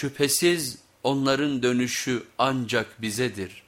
Şüphesiz onların dönüşü ancak bizedir.''